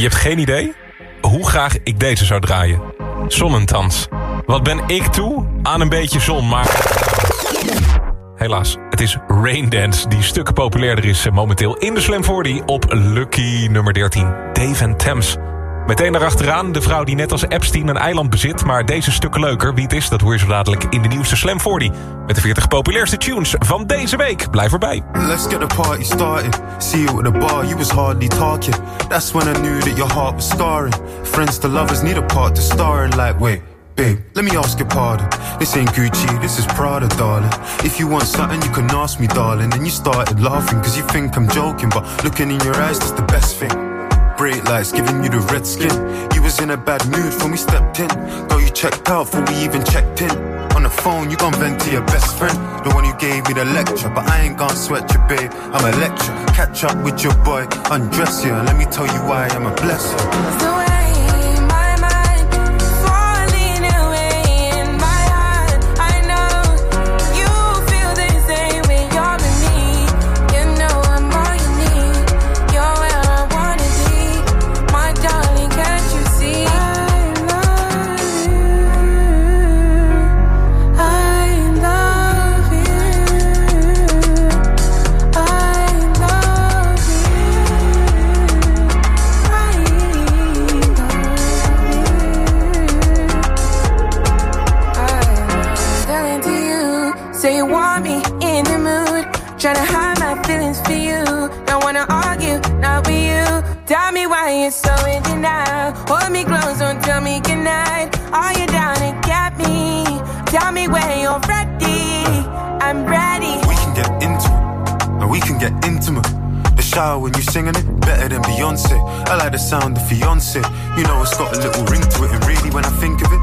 Je hebt geen idee hoe graag ik deze zou draaien. Zonnentans. Wat ben ik toe aan een beetje zon, maar... Helaas, het is Raindance die stukken populairder is eh, momenteel in de Slam 40 op Lucky nummer 13, Dave Thames. Meteen daarachteraan de vrouw die net als Epstein een eiland bezit... maar deze stukken leuker. Wie het is, dat hoor je zo dadelijk in de nieuwste Slam 40. Met de 40 populairste tunes van deze week. Blijf erbij. Let's get the party started. See you at the bar, you was hardly talking. That's when I knew that your heart was scarring. Friends to lovers need a part to star in. Like, wait, babe, let me ask your pardon. This ain't Gucci, this is Prada, darling. If you want something, you can ask me, darling. And you started laughing, cause you think I'm joking. But looking in your eyes, that's the best thing. Bright lights giving you the red skin. You was in a bad mood when we stepped in. Girl, you checked out before we even checked in. On the phone, you gon' vent to your best friend, the one who gave me the lecture. But I ain't gon' sweat you, babe. I'm a lecture. Catch up with your boy, undress you, and let me tell you why I'm a blessing. say you want me in the mood. Tryna hide my feelings for you. Don't wanna argue, not with you. Tell me why you're so in denial. Hold me close, don't tell me goodnight. Are you down to get me? Tell me when you're ready. I'm ready. We can get into it, and we can get intimate. The shower when you singing it, better than Beyonce. I like the sound of fiance. You know it's got a little ring to it, and really when I think of it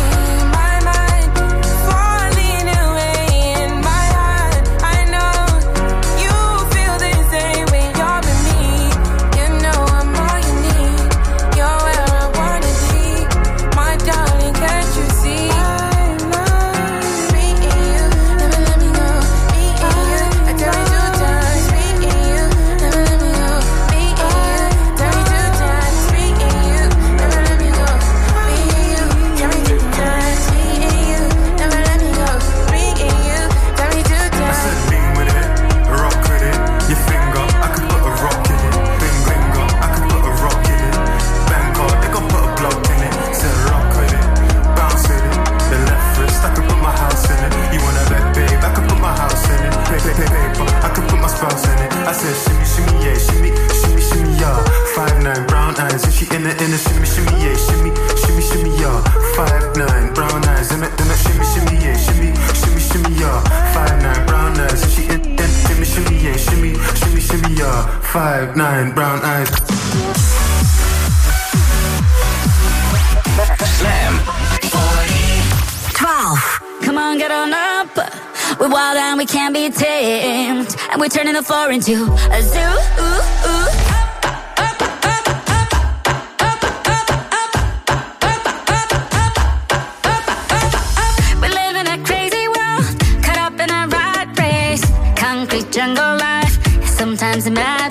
five nine brown eyes. Slam. 12. Come on, get on up. We're wild and we can't be tamed. And we're turning the floor into a zoo. Ooh, ooh. Jungle life, sometimes a mad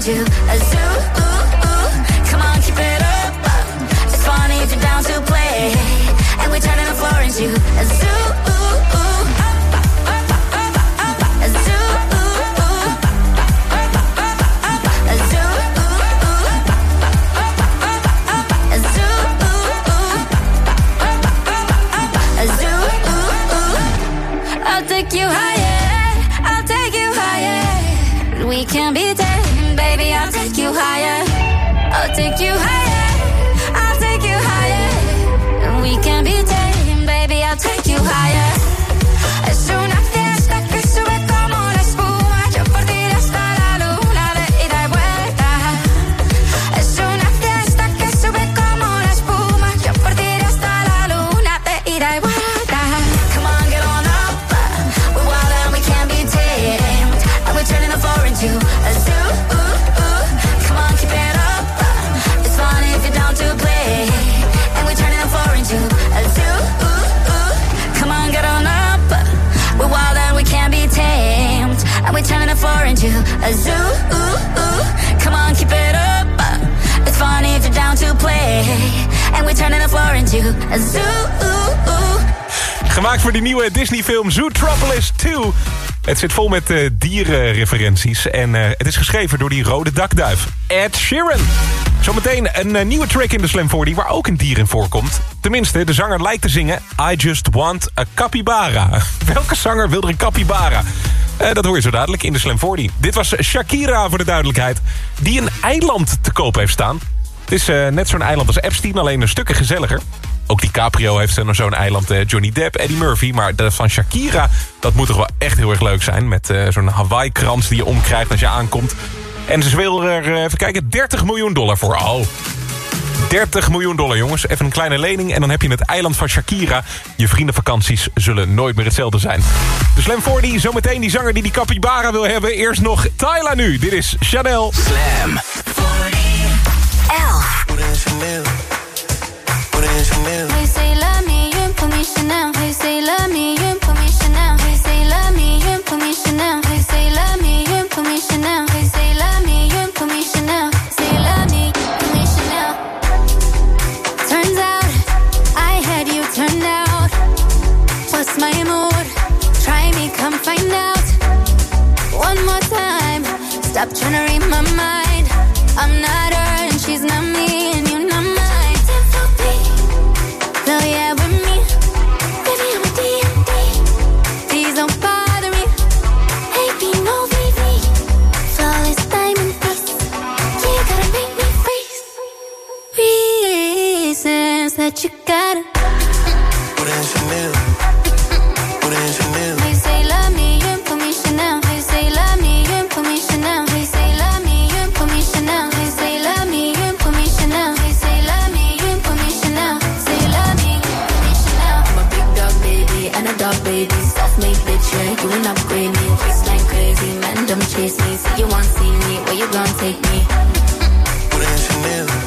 To a. zit vol met eh, dierenreferenties. En eh, het is geschreven door die rode dakduif. Ed Sheeran. Zometeen een eh, nieuwe track in de Slam 40 waar ook een dier in voorkomt. Tenminste, de zanger lijkt te zingen... I just want a capybara. Welke zanger wil er een capybara? Dat hoor je zo dadelijk in de Slam 40. Dit was Shakira voor de duidelijkheid. Die een eiland te koop heeft staan. Het is net zo'n eiland als Epstein, alleen een stukje gezelliger. Ook DiCaprio heeft zijn zo'n eiland. Eh, Johnny Depp, Eddie Murphy. Maar dat van Shakira, dat moet toch wel echt heel erg leuk zijn. Met eh, zo'n Hawaii-krans die je omkrijgt als je aankomt. En ze wil er, eh, even kijken, 30 miljoen dollar voor. al. 30 miljoen dollar, jongens. Even een kleine lening en dan heb je het eiland van Shakira. Je vriendenvakanties zullen nooit meer hetzelfde zijn. De Slam 40, zometeen die zanger die die capybara wil hebben. Eerst nog Tyla nu. Dit is Chanel. Slam 40. 11. Stop trying to read my amount? Try me, come find out. One more time, stop generating my mind. I'm not her Reasons that you gotta. Put in Chanel. Put in Chanel. They say love me, you put me Chanel. They say love me, you put me Chanel. They say love me, you put me Chanel. They say love me, you put me Chanel. They say love me, you put me Chanel. Say love me, put me Chanel. I'm a big dog baby and a dog baby. Self-made bitch, yeah, you ain't upgrade me. Waistline crazy, man, don't chase me. Say you want see me, where you gon' take me? Put it in Chanel.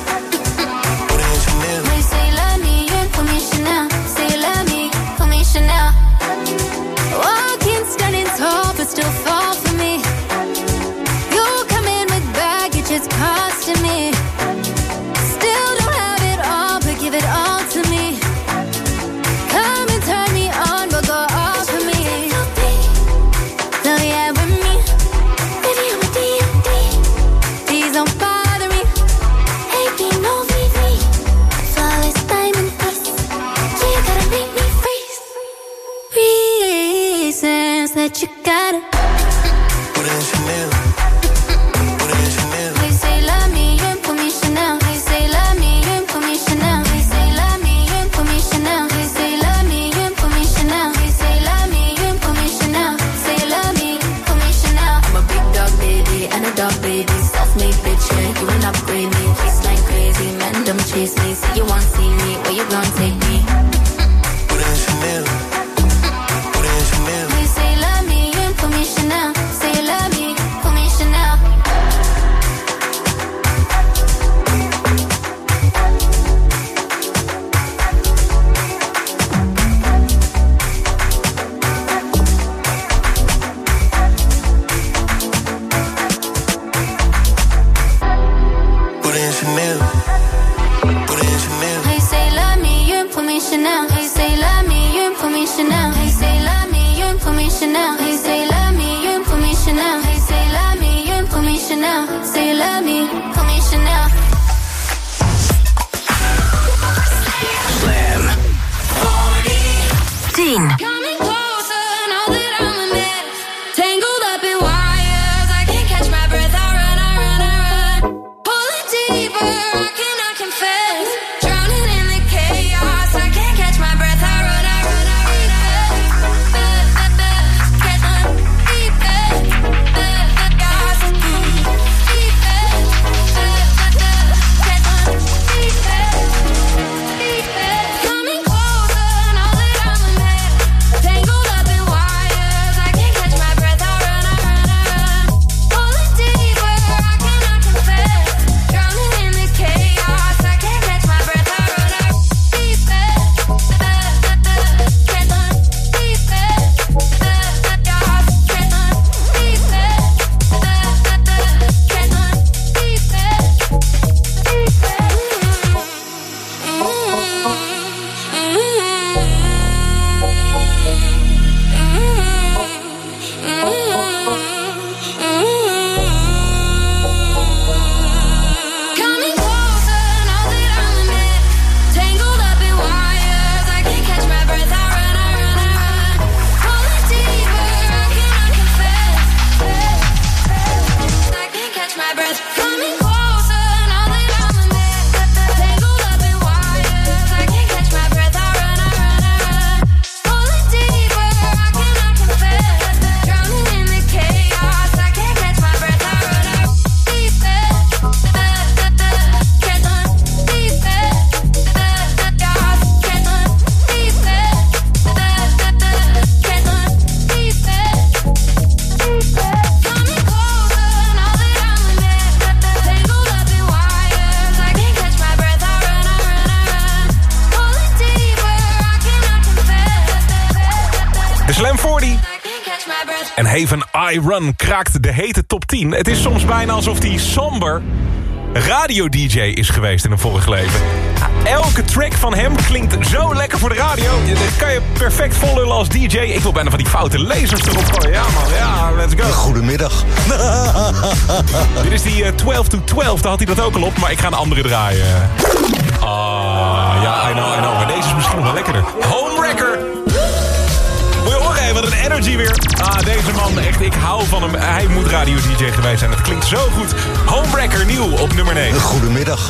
Run kraakt de hete top 10. Het is soms bijna alsof hij somber radio-dj is geweest in een vorig leven. Ah, elke track van hem klinkt zo lekker voor de radio. Dat kan je perfect volhullen als DJ. Ik wil bijna van die foute lasers erop gooien. Ja man, ja, let's go. Goedemiddag. Dit is die eh, 12 to 12, daar had hij dat ook al op. Maar ik ga een andere draaien. Ah, ja, I know, I know. Maar deze is misschien nog wel lekkerder. Homewrecker. Ah, deze man, echt, ik hou van hem. Hij moet radio DJ geweest zijn. Het klinkt zo goed. Homebreaker nieuw op nummer 9. Goedemiddag.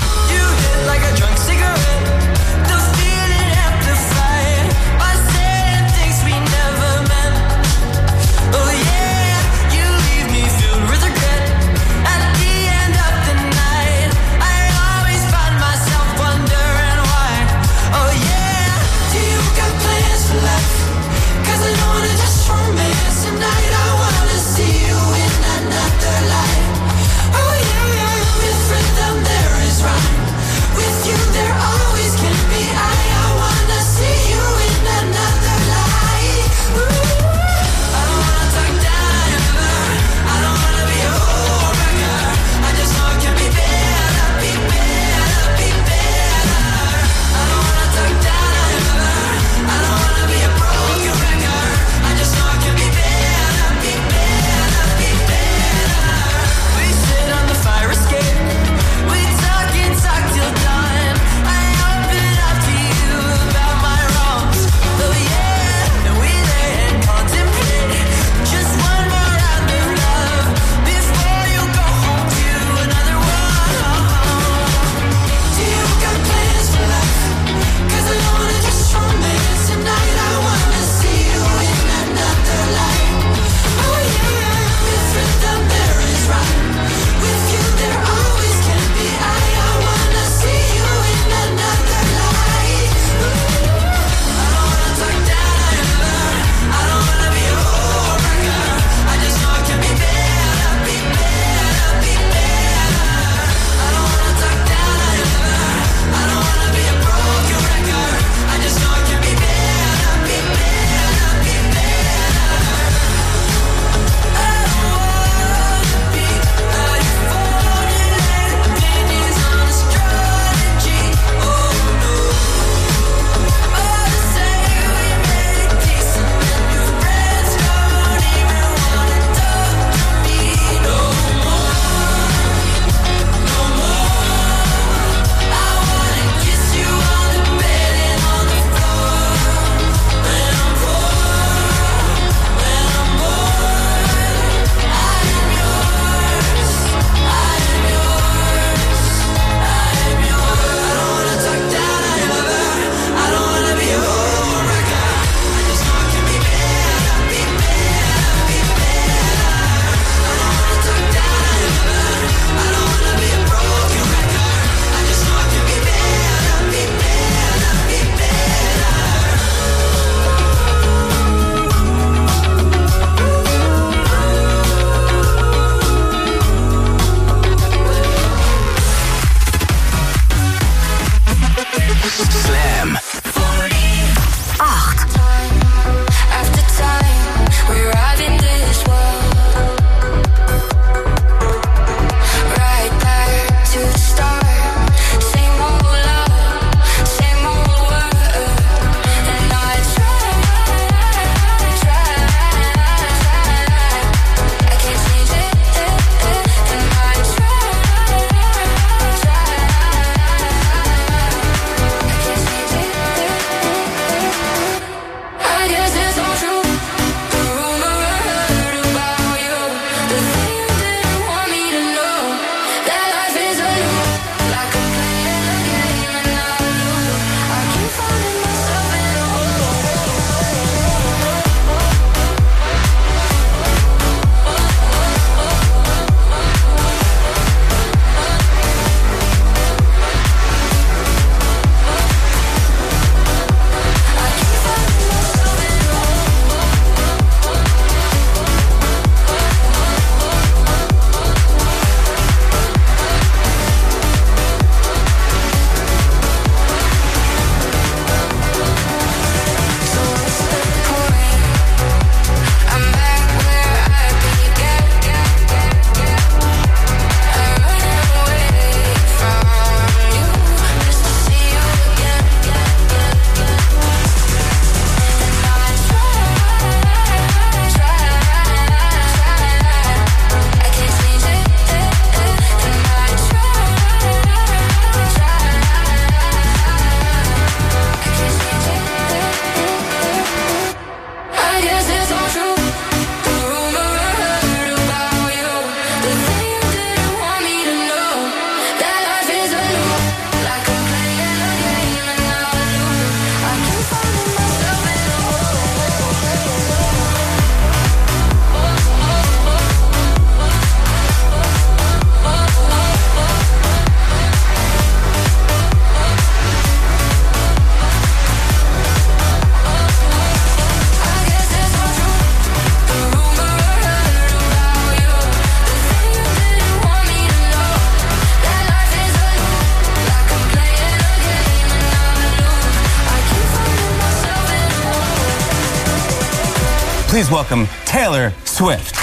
Please welcome Taylor Swift.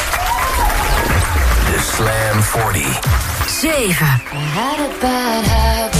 De Slam 40. 7.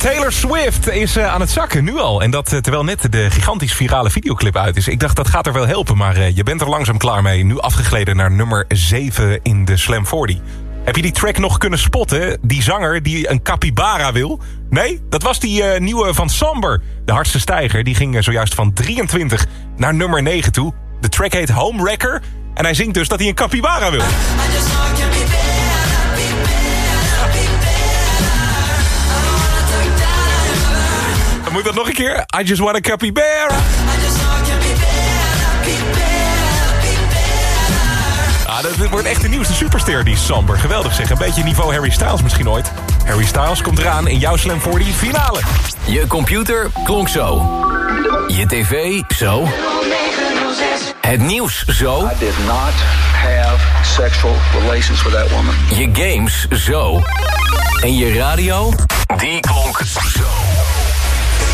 Taylor Swift is eh, aan het zakken, nu al. En dat eh, terwijl net de gigantisch virale videoclip uit is. Ik dacht, dat gaat er wel helpen, maar eh, je bent er langzaam klaar mee. Nu afgegleden naar nummer 7 in de Slam 40. Heb je die track nog kunnen spotten? Die zanger die een capybara wil? Nee, dat was die nieuwe van Samber. De hardste stijger, die ging zojuist van 23 naar nummer 9 toe. De track heet Homewrecker. En hij zingt dus dat hij een capybara wil. Moet dat nog een keer? I just want a capybara. Ah, dat, dit wordt echt de nieuwste superster, die Samber. Geweldig zeg. Een beetje niveau Harry Styles misschien ooit. Harry Styles komt eraan in jouw Slam 40 finale. Je computer klonk zo. Je tv zo. Het nieuws zo. I did not have sexual relations with that woman. Je games zo. En je radio, die klonk zo.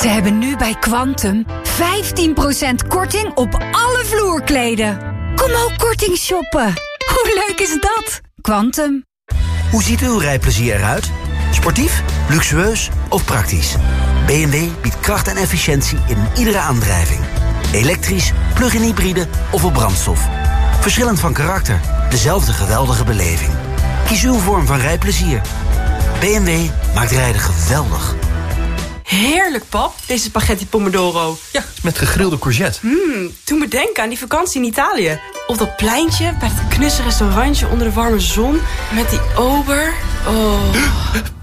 Ze hebben nu bij Quantum 15% korting op alle vloerkleden. Kom ook korting shoppen. Hoe leuk is dat? Quantum. Hoe ziet uw rijplezier eruit? Sportief, luxueus of praktisch? BMW biedt kracht en efficiëntie in iedere aandrijving. Elektrisch, plug-in hybride of op brandstof. Verschillend van karakter, dezelfde geweldige beleving. Kies uw vorm van rijplezier. BMW maakt rijden geweldig. Heerlijk, pap, deze spaghetti pomodoro. Ja, met gegrilde courgette. Mmm, toen me denken aan die vakantie in Italië. Op dat pleintje, bij dat knusse restaurantje onder de warme zon. Met die ober. Oh.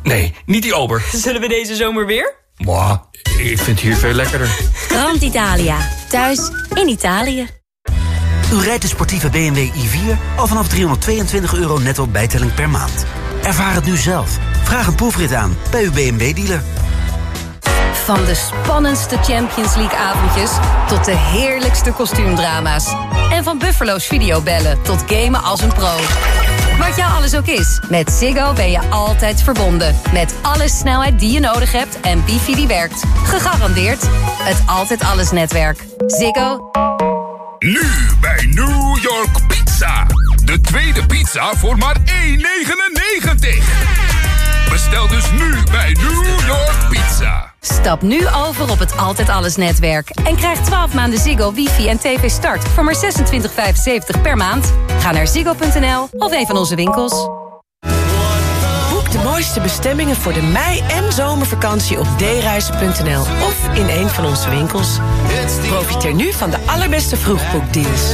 Nee, niet die ober. Zullen we deze zomer weer? Mwah, ik vind het hier veel lekkerder. Grand Italia. Thuis in Italië. U rijdt de sportieve BMW i4 al vanaf 322 euro netto bijtelling per maand. Ervaar het nu zelf. Vraag een proefrit aan bij uw BMW-dealer. Van de spannendste Champions League avondjes tot de heerlijkste kostuumdrama's. En van Buffalo's videobellen tot gamen als een pro. Wat jou alles ook is, met Ziggo ben je altijd verbonden. Met alle snelheid die je nodig hebt en wifi die werkt. Gegarandeerd het Altijd Alles netwerk. Ziggo. Nu bij New York Pizza. De tweede pizza voor maar 1,99. Bestel dus nu bij New York Pizza. Stap nu over op het Altijd Alles netwerk. En krijg 12 maanden Ziggo, wifi en tv start voor maar 26,75 per maand. Ga naar ziggo.nl of een van onze winkels. Boek de mooiste bestemmingen voor de mei- en zomervakantie op dereizen.nl of in een van onze winkels. Profiteer nu van de allerbeste vroegboekdeals.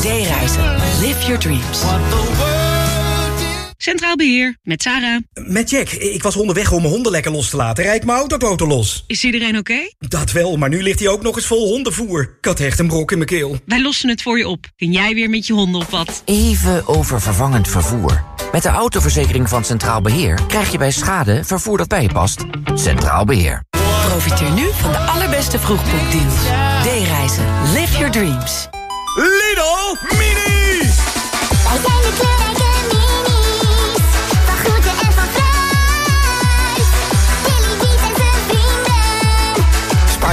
D-reizen. Live your dreams. Centraal Beheer, met Sarah. Met Jack. Ik was onderweg om mijn honden lekker los te laten. Rijd mijn autoboten los. Is iedereen oké? Dat wel, maar nu ligt hij ook nog eens vol hondenvoer. Ik had echt een brok in mijn keel. Wij lossen het voor je op. Kun jij weer met je honden op wat? Even over vervangend vervoer. Met de autoverzekering van Centraal Beheer krijg je bij schade vervoer dat bij je past. Centraal Beheer. Profiteer nu van de allerbeste vroegboekdeals. D-reizen. Live your dreams. Lidl Mini! Wij zijn de kleurrijke minis.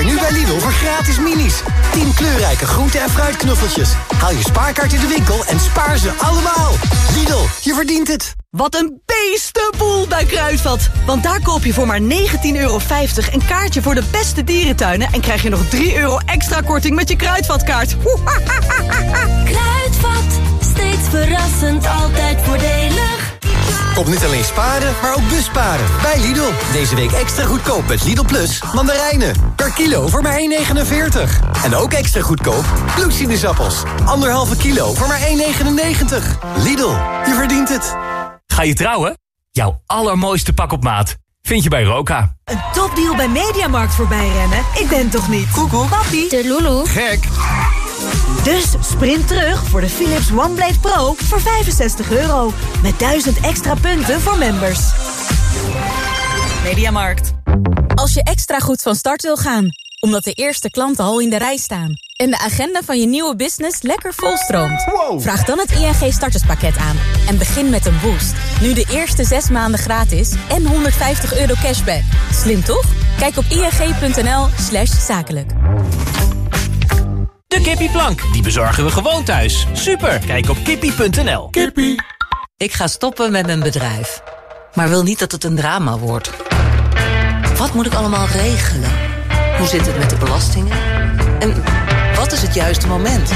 Spaar nu bij Lidl voor gratis minis. 10 kleurrijke groente- en fruitknuffeltjes. Haal je spaarkaart in de winkel en spaar ze allemaal. Lidl, je verdient het. Wat een beestenboel bij Kruidvat. Want daar koop je voor maar 19,50 euro een kaartje voor de beste dierentuinen... en krijg je nog 3 euro extra korting met je Kruidvatkaart. Kruidvat, steeds verrassend, altijd voordelig. Kom niet alleen sparen, maar ook busparen. Bij Lidl. Deze week extra goedkoop met Lidl Plus mandarijnen. Per kilo voor maar 1,49. En ook extra goedkoop bloedsinusappels. Anderhalve kilo voor maar 1,99. Lidl, je verdient het. Ga je trouwen? Jouw allermooiste pak op maat vind je bij Roka. Een topdeal bij Mediamarkt voorbij rennen? Ik ben toch niet? Koekoek. Papi. De Lulu. Gek. Dus sprint terug voor de Philips OneBlade Pro voor 65 euro. Met 1000 extra punten voor members. Mediamarkt. Als je extra goed van start wil gaan, omdat de eerste klanten al in de rij staan... en de agenda van je nieuwe business lekker volstroomt... vraag dan het ING starterspakket aan en begin met een boost. Nu de eerste zes maanden gratis en 150 euro cashback. Slim toch? Kijk op ing.nl slash zakelijk. De kippieplank, die bezorgen we gewoon thuis. Super, kijk op kippie.nl. Kippie. Ik ga stoppen met mijn bedrijf. Maar wil niet dat het een drama wordt. Wat moet ik allemaal regelen? Hoe zit het met de belastingen? En wat is het juiste moment?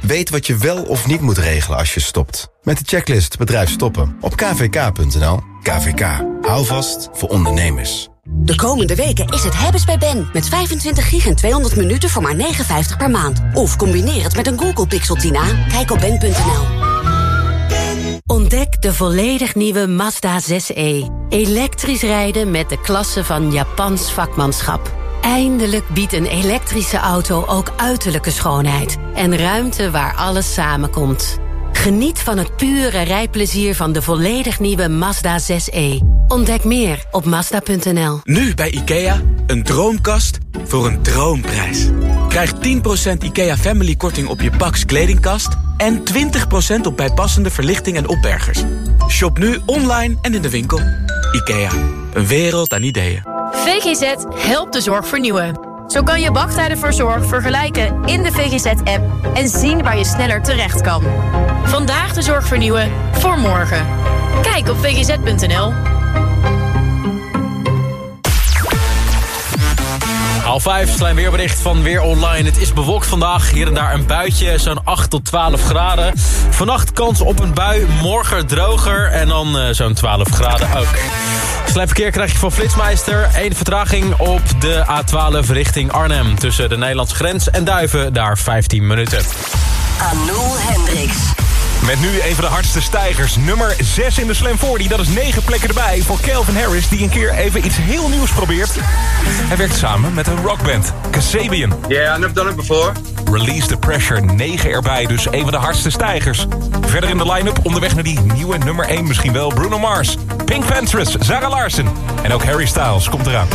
Weet wat je wel of niet moet regelen als je stopt. Met de checklist Bedrijf Stoppen op kvk.nl. KVK. Hou vast voor ondernemers. De komende weken is het hebben's bij Ben. Met 25 gig en 200 minuten voor maar 59 per maand. Of combineer het met een Google Pixel 10a. Kijk op ben.nl. Ontdek de volledig nieuwe Mazda 6e. Elektrisch rijden met de klasse van Japans vakmanschap. Eindelijk biedt een elektrische auto ook uiterlijke schoonheid. En ruimte waar alles samenkomt. Geniet van het pure rijplezier van de volledig nieuwe Mazda 6e. Ontdek meer op Mazda.nl. Nu bij IKEA, een droomkast voor een droomprijs. Krijg 10% IKEA Family korting op je Pax kledingkast... en 20% op bijpassende verlichting en opbergers. Shop nu online en in de winkel. IKEA, een wereld aan ideeën. VGZ helpt de zorg vernieuwen. Zo kan je wachttijden voor zorg vergelijken in de VGZ-app... en zien waar je sneller terecht kan. Vandaag de zorg vernieuwen voor morgen. Kijk op vgz.nl. Half 5, klein weerbericht van Weer Online. Het is bewolkt vandaag, hier en daar een buitje, zo'n 8 tot 12 graden. Vannacht kans op een bui, morgen droger en dan uh, zo'n 12 graden ook. Slecht verkeer krijg je van Flitsmeister. Eén vertraging op de A12 richting Arnhem. Tussen de Nederlandse grens en Duiven, daar 15 minuten. Anul Hendricks. Met nu een van de hardste stijgers. Nummer 6 in de Slam 40. Dat is 9 plekken erbij voor Calvin Harris... die een keer even iets heel nieuws probeert. Hij werkt samen met een rockband, Kasabian. Yeah, I've never done it before. Release the Pressure, 9 erbij. Dus een van de hardste stijgers. Verder in de line-up onderweg naar die nieuwe nummer 1 misschien wel. Bruno Mars, Pink Panthers, Zara Larsen. En ook Harry Styles komt eraan.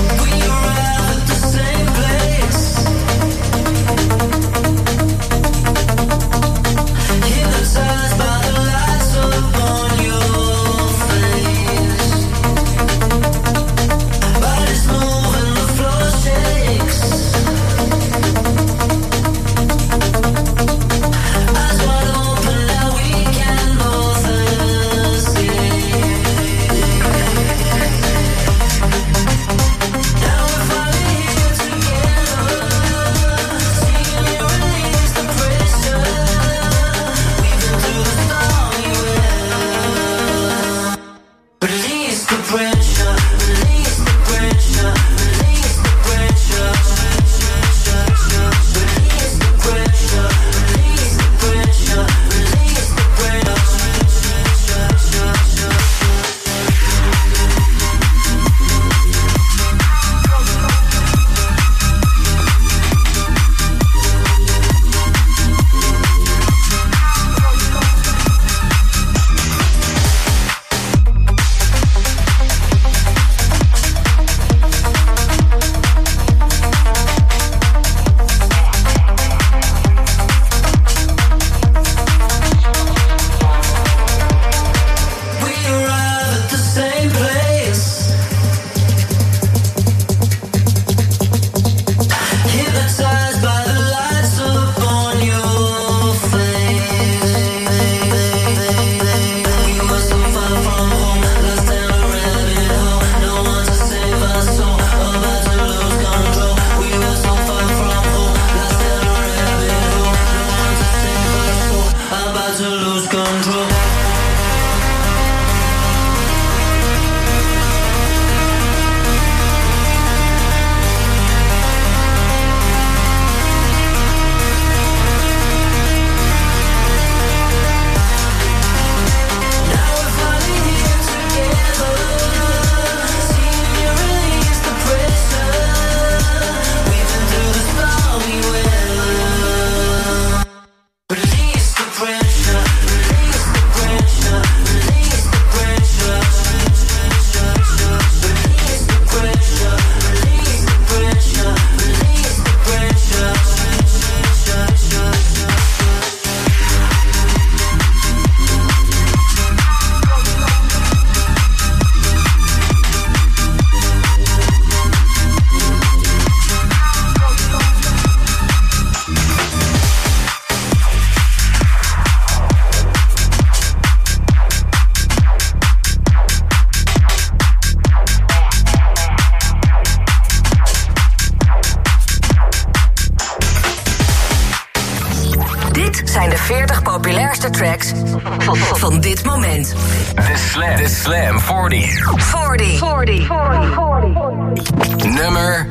van dit moment. The Slam. The Slam 40. 40. 40. 40. Nummer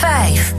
5.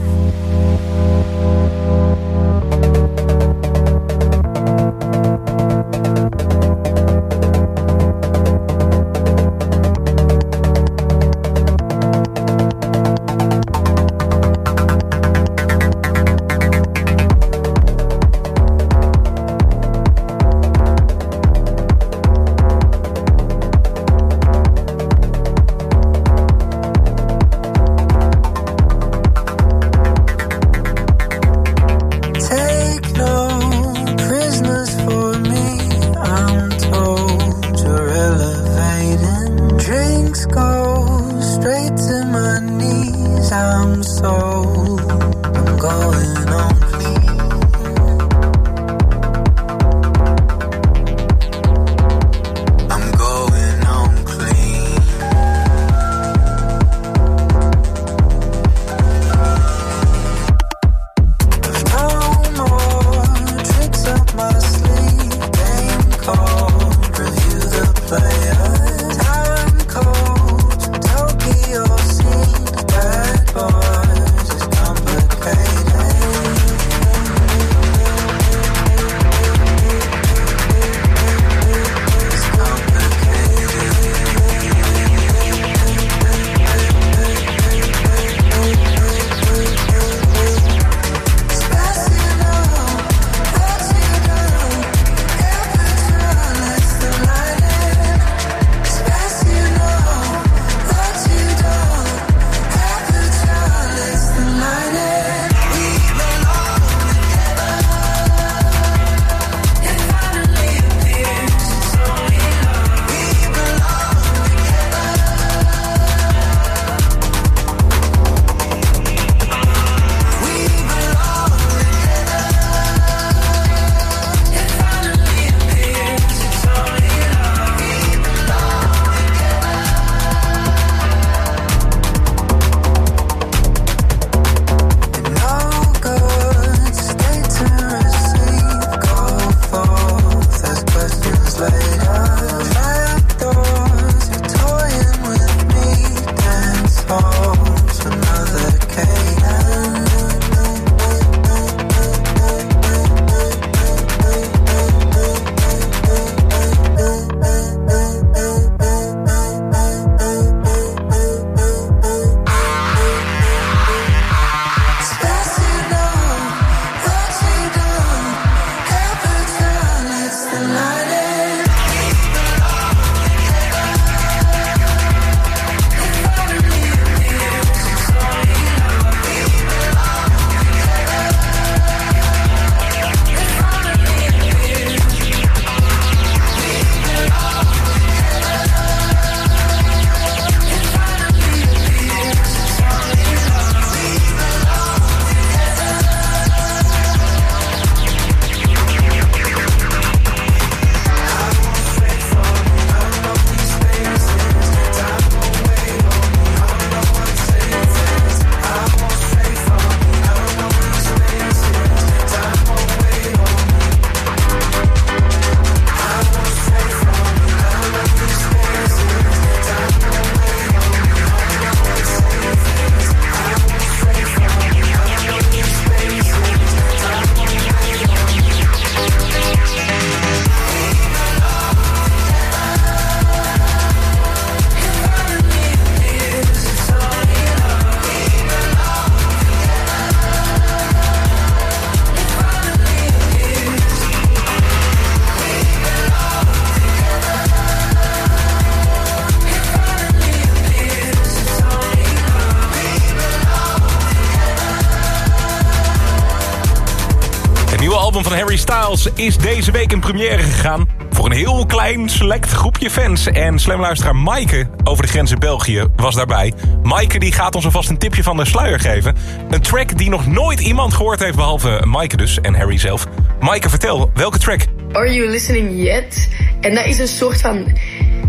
Is deze week in première gegaan. Voor een heel klein select groepje fans. En slamluisteraar Maaike over de grens in België was daarbij. Maaike die gaat ons alvast een tipje van de sluier geven. Een track die nog nooit iemand gehoord heeft behalve Maaike dus en Harry zelf. Maaike, vertel, welke track? Are You Listening Yet? En dat is een soort van...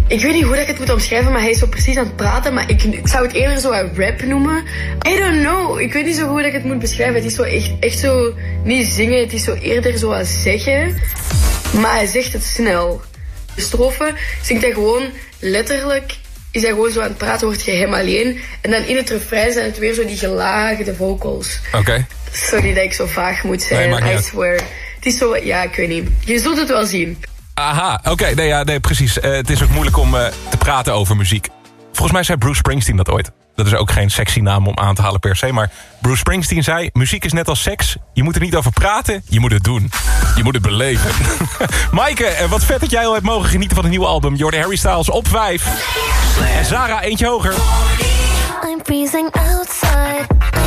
Ik weet niet hoe dat ik het moet omschrijven, maar hij is zo precies aan het praten. Maar ik, ik zou het eerder zo een rap noemen. I don't know. Ik weet niet zo hoe dat ik het moet beschrijven. Het is zo echt, echt zo... Niet zingen, het is zo eerder zo als zeggen. Maar hij zegt het snel. De strofe zingt hij gewoon letterlijk... Is hij gewoon zo aan het praten, hoort je hem alleen. En dan in het refrein zijn het weer zo die gelaagde vocals. Oké. Sorry dat ik zo vaag moet zijn, niet I swear. Het is zo... Ja, ik weet niet. Je zult het wel zien. Aha, oké, nee, ja, nee, precies. Eh, het is ook moeilijk om eh, te praten over muziek. Volgens mij zei Bruce Springsteen dat ooit. Dat is ook geen sexy naam om aan te halen per se. Maar Bruce Springsteen zei... muziek is net als seks. Je moet er niet over praten, je moet het doen. Je moet het beleven. Maaike, eh, wat vet dat jij al hebt mogen genieten van het nieuwe album. Jordan Harry Styles op 5. En Zara, eentje hoger. I'm freezing outside.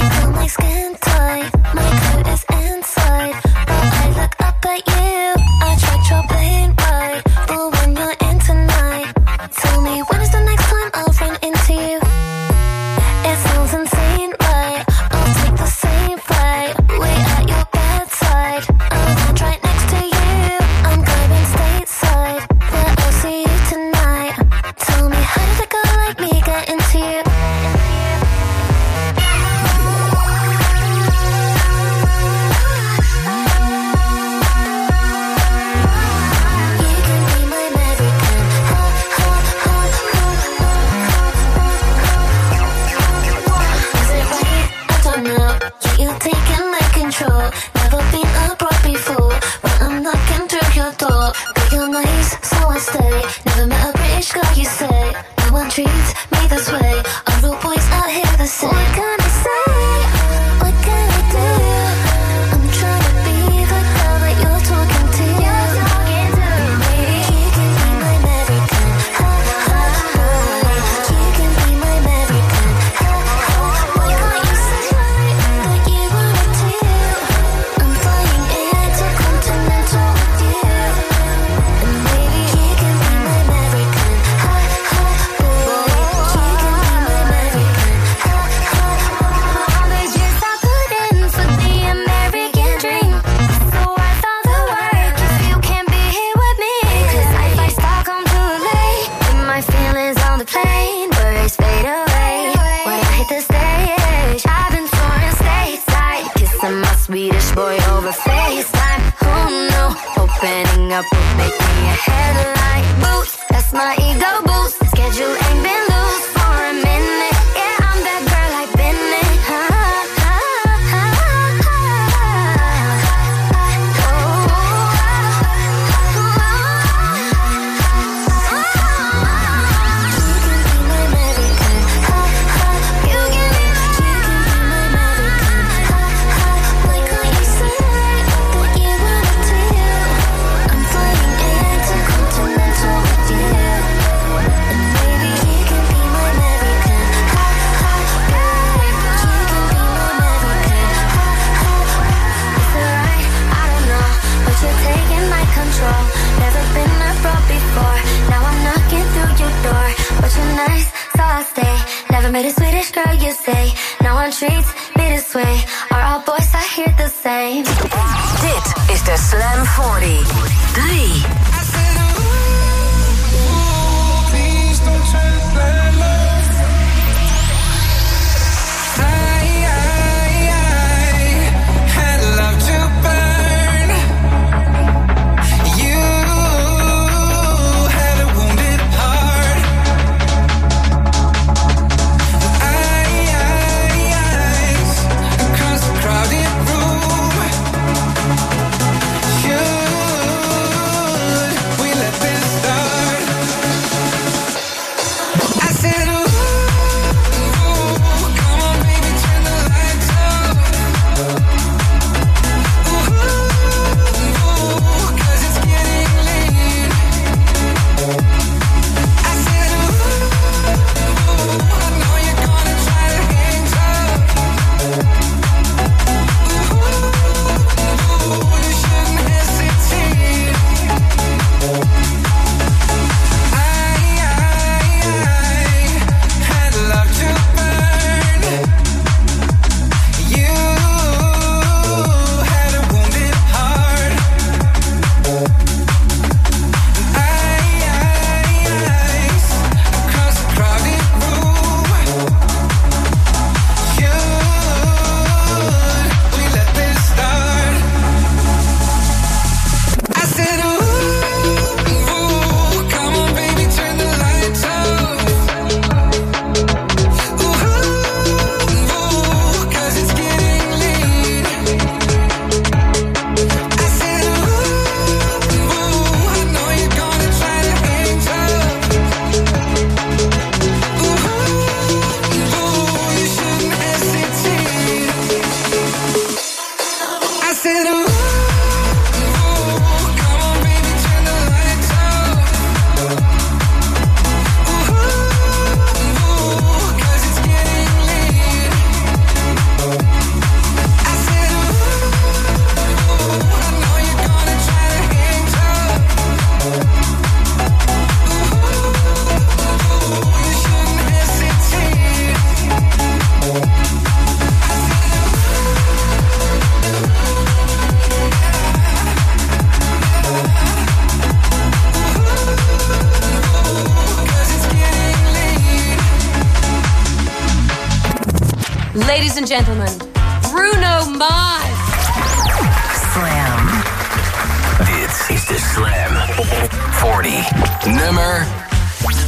Nummer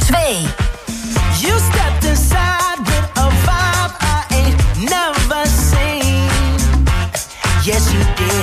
2. You stepped inside with a vibe I ain't never seen. Yes, you did.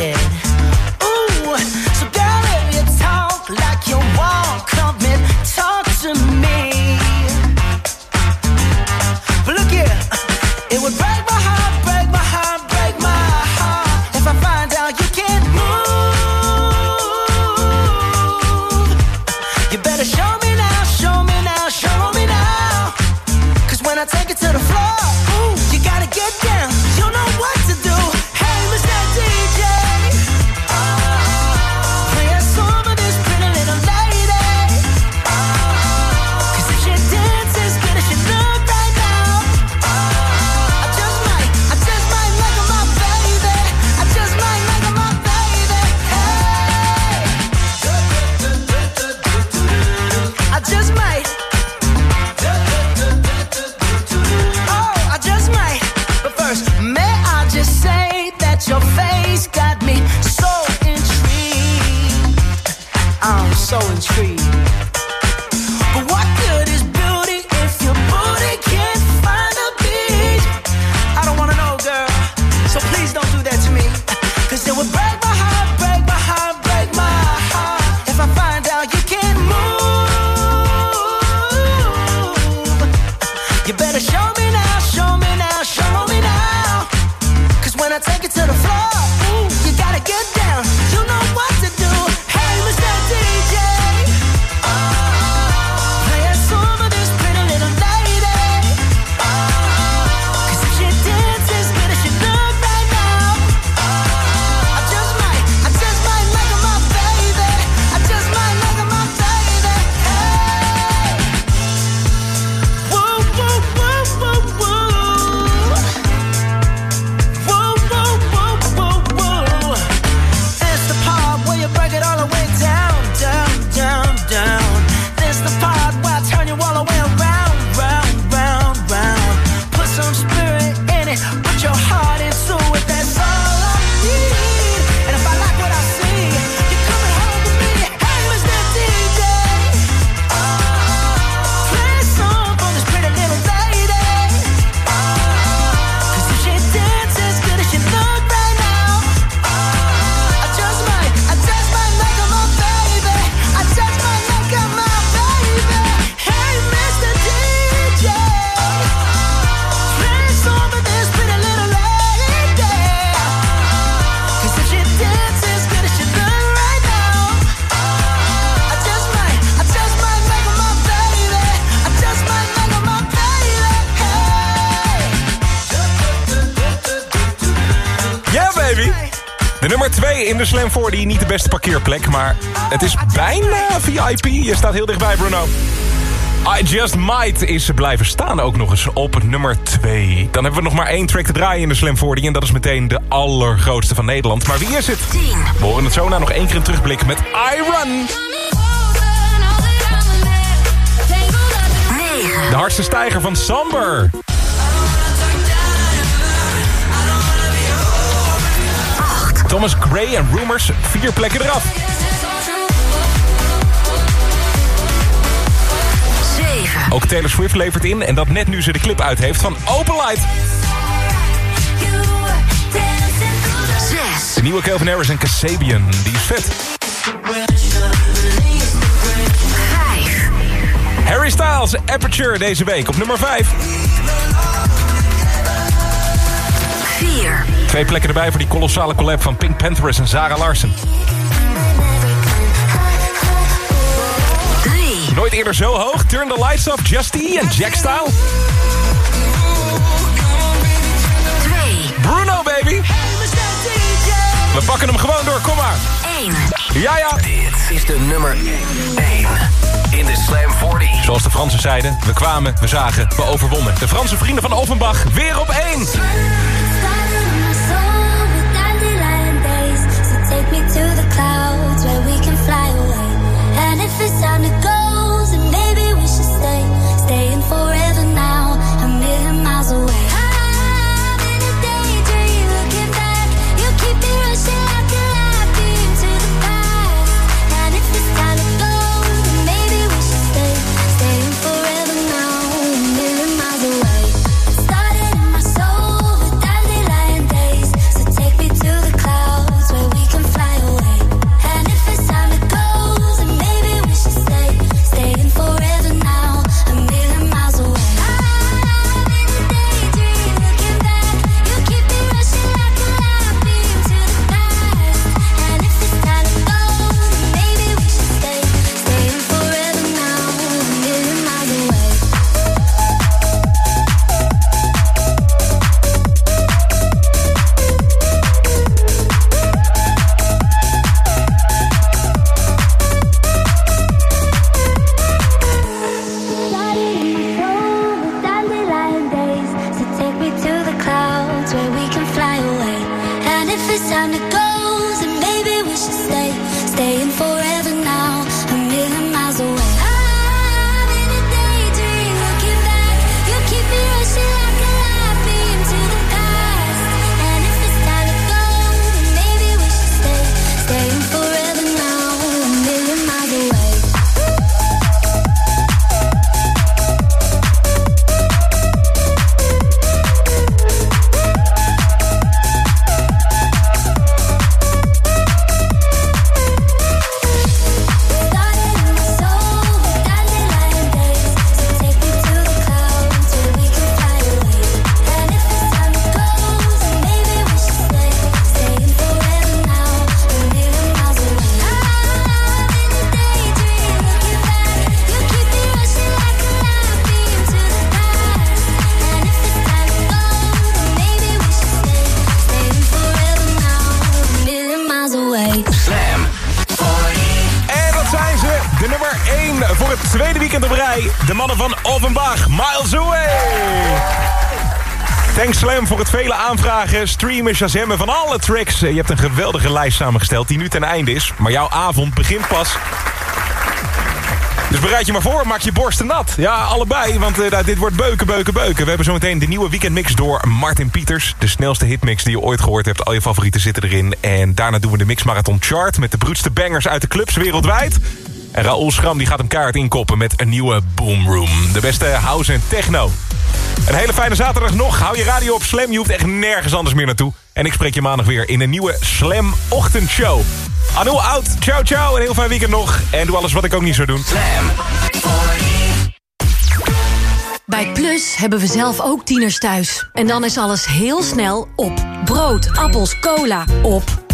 die niet de beste parkeerplek, maar het is bijna VIP. Je staat heel dichtbij, Bruno. I Just Might is blijven staan ook nog eens op nummer 2. Dan hebben we nog maar één track te draaien in de Slam 40... en dat is meteen de allergrootste van Nederland. Maar wie is het? We horen het zo na nog één keer een terugblik met I Run. De hardste stijger van Samber. Thomas Gray en Rumors vier plekken eraf. Zeven. Ook Taylor Swift levert in en dat net nu ze de clip uit heeft van Open Light. Zes. De nieuwe Kelvin Harris en Kasabian, die is vet. Harry Styles, Aperture deze week op nummer 5. Twee plekken erbij voor die kolossale collab van Pink Panthers en Zara Larsen. Nooit eerder zo hoog. Turn the lights off, Justy e en Jack Style. Bruno, baby. We pakken hem gewoon door, kom maar. 1. Ja, ja. Dit is de nummer 1 in de Slam 40. Zoals de Fransen zeiden, we kwamen, we zagen, we overwonnen. De Franse vrienden van Offenbach weer op 1. me to aanvragen, streamen, shazammen van alle tracks. Je hebt een geweldige lijst samengesteld die nu ten einde is. Maar jouw avond begint pas. Dus bereid je maar voor, maak je borsten nat. Ja, allebei, want eh, dit wordt beuken, beuken, beuken. We hebben zometeen de nieuwe weekendmix door Martin Pieters. De snelste hitmix die je ooit gehoord hebt. Al je favorieten zitten erin. En daarna doen we de Mix Marathon Chart... met de broedste bangers uit de clubs wereldwijd. En Raoul Schram die gaat hem kaart inkoppen met een nieuwe Boom Room. De beste house en techno. Een hele fijne zaterdag nog. Hou je radio op Slam, je hoeft echt nergens anders meer naartoe. En ik spreek je maandag weer in een nieuwe Slam Ochtendshow. Anul out, ciao ciao, een heel fijn weekend nog. En doe alles wat ik ook niet zou doen. Slam. Bij Plus hebben we zelf ook tieners thuis. En dan is alles heel snel op. Brood, appels, cola, op.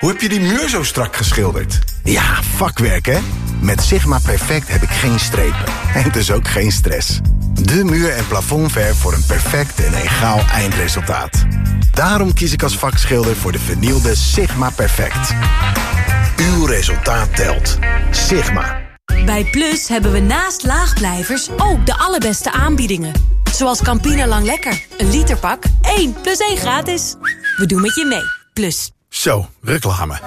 hoe heb je die muur zo strak geschilderd? Ja, vakwerk hè? Met Sigma Perfect heb ik geen strepen. En dus ook geen stress. De muur- en plafondverf voor een perfect en egaal eindresultaat. Daarom kies ik als vakschilder voor de vernielde Sigma Perfect. Uw resultaat telt. Sigma. Bij Plus hebben we naast laagblijvers ook de allerbeste aanbiedingen. Zoals Campina Lang Lekker. Een literpak, 1 plus 1 gratis. We doen met je mee. Plus. Zo, reclame.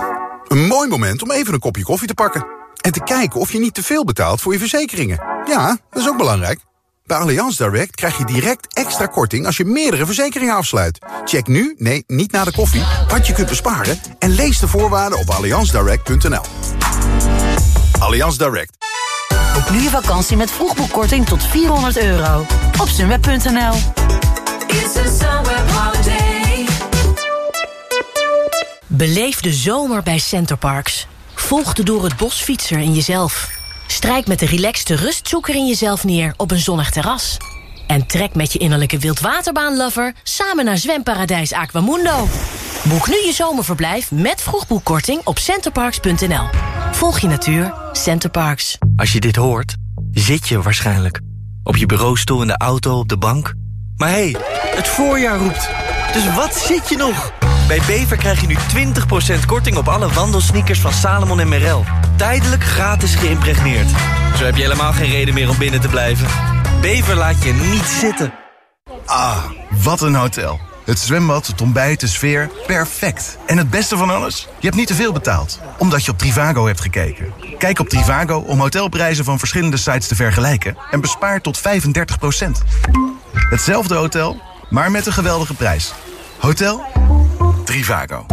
Een mooi moment om even een kopje koffie te pakken. En te kijken of je niet te veel betaalt voor je verzekeringen. Ja, dat is ook belangrijk. Bij Allianz Direct krijg je direct extra korting als je meerdere verzekeringen afsluit. Check nu, nee, niet na de koffie, wat je kunt besparen... en lees de voorwaarden op allianzdirect.nl. Allianz Direct. Boek nu je vakantie met vroegboekkorting tot 400 euro. Op sunweb.nl Beleef de zomer bij Centerparks. Volg de door het bos fietser in jezelf. Strijk met de relaxte rustzoeker in jezelf neer op een zonnig terras. En trek met je innerlijke wildwaterbaanlover samen naar zwemparadijs Aquamundo. Boek nu je zomerverblijf met vroegboekkorting op centerparks.nl. Volg je natuur, Centerparks. Als je dit hoort, zit je waarschijnlijk. Op je bureaustoel, in de auto, op de bank. Maar hé, hey, het voorjaar roept. Dus wat zit je nog? Bij Bever krijg je nu 20% korting op alle wandelsneakers van Salomon en Merrell. Tijdelijk gratis geïmpregneerd. Zo heb je helemaal geen reden meer om binnen te blijven. Bever laat je niet zitten. Ah, wat een hotel. Het zwembad, het ontbijt, de sfeer, perfect. En het beste van alles? Je hebt niet te veel betaald, omdat je op Trivago hebt gekeken. Kijk op Trivago om hotelprijzen van verschillende sites te vergelijken... en bespaar tot 35% Hetzelfde hotel, maar met een geweldige prijs. Hotel Trivago.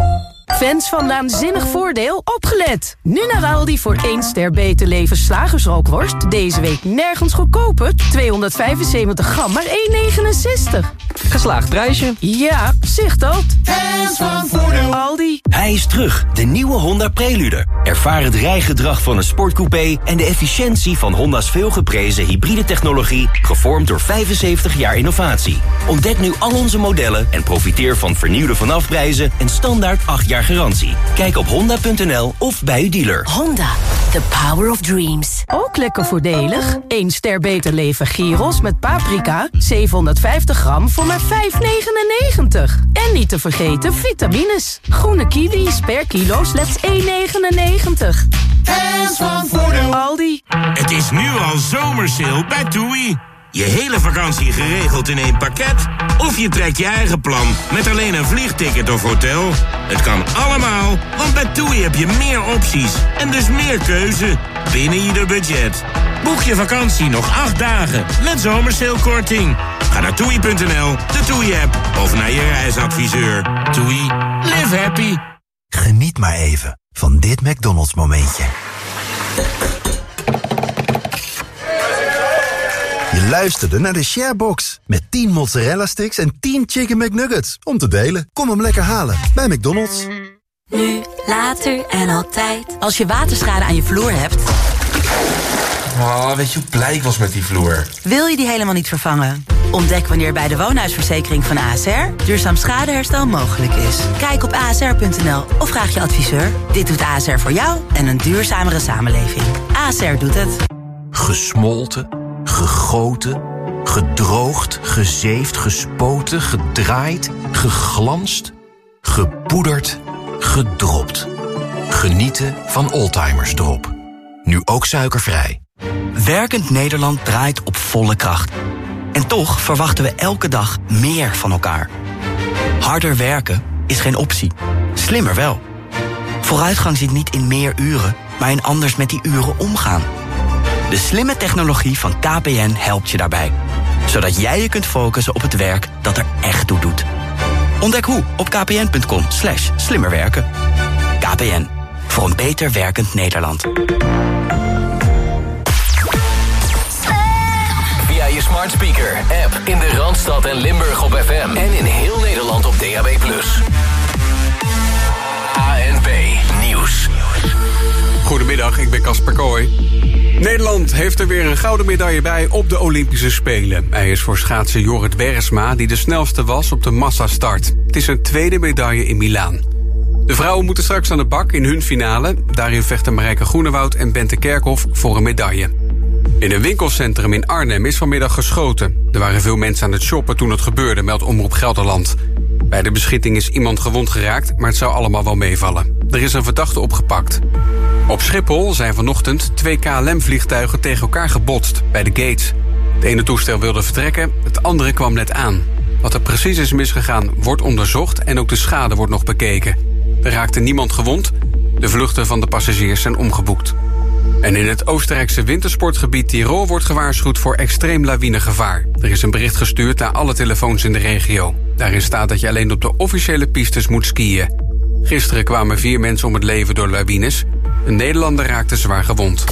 Fans van Naanzinnig Voordeel, opgelet! Nu naar Aldi voor 1 ster beter leven slagersrookworst. Deze week nergens goedkoper. 275 gram, maar 1,69. Geslaagd prijsje. Ja, zicht dat. Fans van Voordeel. Aldi. Hij is terug, de nieuwe Honda Prelude. Ervaar het rijgedrag van een sportcoupé... en de efficiëntie van Honda's veelgeprezen hybride technologie... gevormd door 75 jaar innovatie. Ontdek nu al onze modellen en profiteer van vernieuwde vanafprijzen... en standaard 8 jaar garantie. Kijk op honda.nl of bij uw dealer. Honda, the power of dreams. Ook lekker voordelig. 1 ster beter leven gyros met paprika. 750 gram voor maar 5,99. En niet te vergeten vitamines. Groene kiwis per kilo slechts 1,99. Fans van Voordeel. Aldi. Het is nu al zomersale bij TUI. Je hele vakantie geregeld in één pakket? Of je trekt je eigen plan met alleen een vliegticket of hotel? Het kan allemaal, want bij TUI heb je meer opties en dus meer keuze binnen ieder budget. Boek je vakantie nog acht dagen met zomersalekorting. Ga naar toei.nl, de TUI-app of naar je reisadviseur. TUI, live happy. Geniet maar even van dit McDonald's momentje. Je luisterde naar de Sharebox. Met 10 mozzarella sticks en 10 chicken McNuggets. Om te delen. Kom hem lekker halen bij McDonald's. Nu, later en altijd. Als je waterschade aan je vloer hebt... Oh, weet je hoe blij ik was met die vloer? Wil je die helemaal niet vervangen? Ontdek wanneer bij de woonhuisverzekering van ASR duurzaam schadeherstel mogelijk is. Kijk op asr.nl of vraag je adviseur. Dit doet ASR voor jou en een duurzamere samenleving. ASR doet het. Gesmolten Gegoten, gedroogd, gezeefd, gespoten, gedraaid, geglanst, gepoederd, gedropt. Genieten van Oldtimers Drop. Nu ook suikervrij. Werkend Nederland draait op volle kracht. En toch verwachten we elke dag meer van elkaar. Harder werken is geen optie. Slimmer wel. Vooruitgang zit niet in meer uren, maar in anders met die uren omgaan. De slimme technologie van KPN helpt je daarbij. Zodat jij je kunt focussen op het werk dat er echt toe doet. Ontdek hoe op kpn.com slash slimmerwerken. KPN, voor een beter werkend Nederland. Via je smart speaker, app in de Randstad en Limburg op FM. En in heel Nederland op DAB+. Goedemiddag, ik ben Casper Kooi. Nederland heeft er weer een gouden medaille bij op de Olympische Spelen. Hij is voor schaatser Jorrit Bergsma, die de snelste was op de massastart. Het is een tweede medaille in Milaan. De vrouwen moeten straks aan de bak in hun finale. Daarin vechten Marijke Groenewoud en Bente Kerkhoff voor een medaille. In een winkelcentrum in Arnhem is vanmiddag geschoten. Er waren veel mensen aan het shoppen toen het gebeurde, meldt Omroep Gelderland. Bij de beschieting is iemand gewond geraakt, maar het zou allemaal wel meevallen. Er is een verdachte opgepakt. Op Schiphol zijn vanochtend twee KLM-vliegtuigen tegen elkaar gebotst bij de gates. Het ene toestel wilde vertrekken, het andere kwam net aan. Wat er precies is misgegaan wordt onderzocht en ook de schade wordt nog bekeken. Er raakte niemand gewond, de vluchten van de passagiers zijn omgeboekt. En in het Oostenrijkse wintersportgebied Tirol wordt gewaarschuwd voor extreem lawinegevaar. Er is een bericht gestuurd naar alle telefoons in de regio. Daarin staat dat je alleen op de officiële pistes moet skiën. Gisteren kwamen vier mensen om het leven door lawines. Een Nederlander raakte zwaar gewond.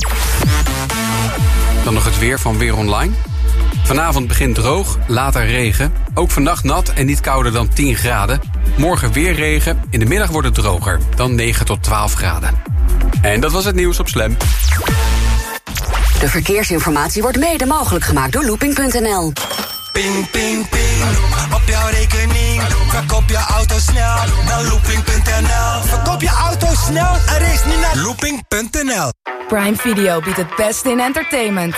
Dan nog het weer van Weer Online. Vanavond begint droog, later regen. Ook vannacht nat en niet kouder dan 10 graden. Morgen weer regen, in de middag wordt het droger. Dan 9 tot 12 graden. En dat was het nieuws op Slam. De verkeersinformatie wordt mede mogelijk gemaakt door looping.nl. Ping, ping, ping. Op jouw rekening. Verkoop je auto snel naar looping.nl. Verkoop je auto snel en race niet naar looping.nl. Prime Video biedt het beste in entertainment.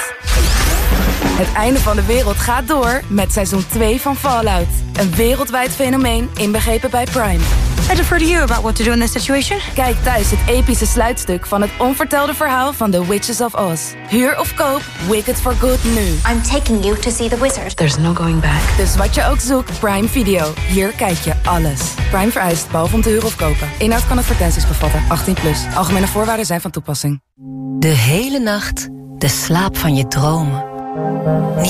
Het einde van de wereld gaat door met seizoen 2 van Fallout. Een wereldwijd fenomeen inbegrepen bij Prime. I defer to you about what to do in this situation. Kijk thuis het epische sluitstuk van het onvertelde verhaal van The Witches of Oz. Huur of koop Wicked for Good nu. I'm taking you to see the wizard. There's no going back. Dus wat je ook zoekt, Prime Video. Hier kijk je alles. Prime vereist, behalve om te huren of kopen. Inhoud kan advertenties bevatten. 18 plus. Algemene voorwaarden zijn van toepassing. De hele nacht de slaap van je dromen. Niet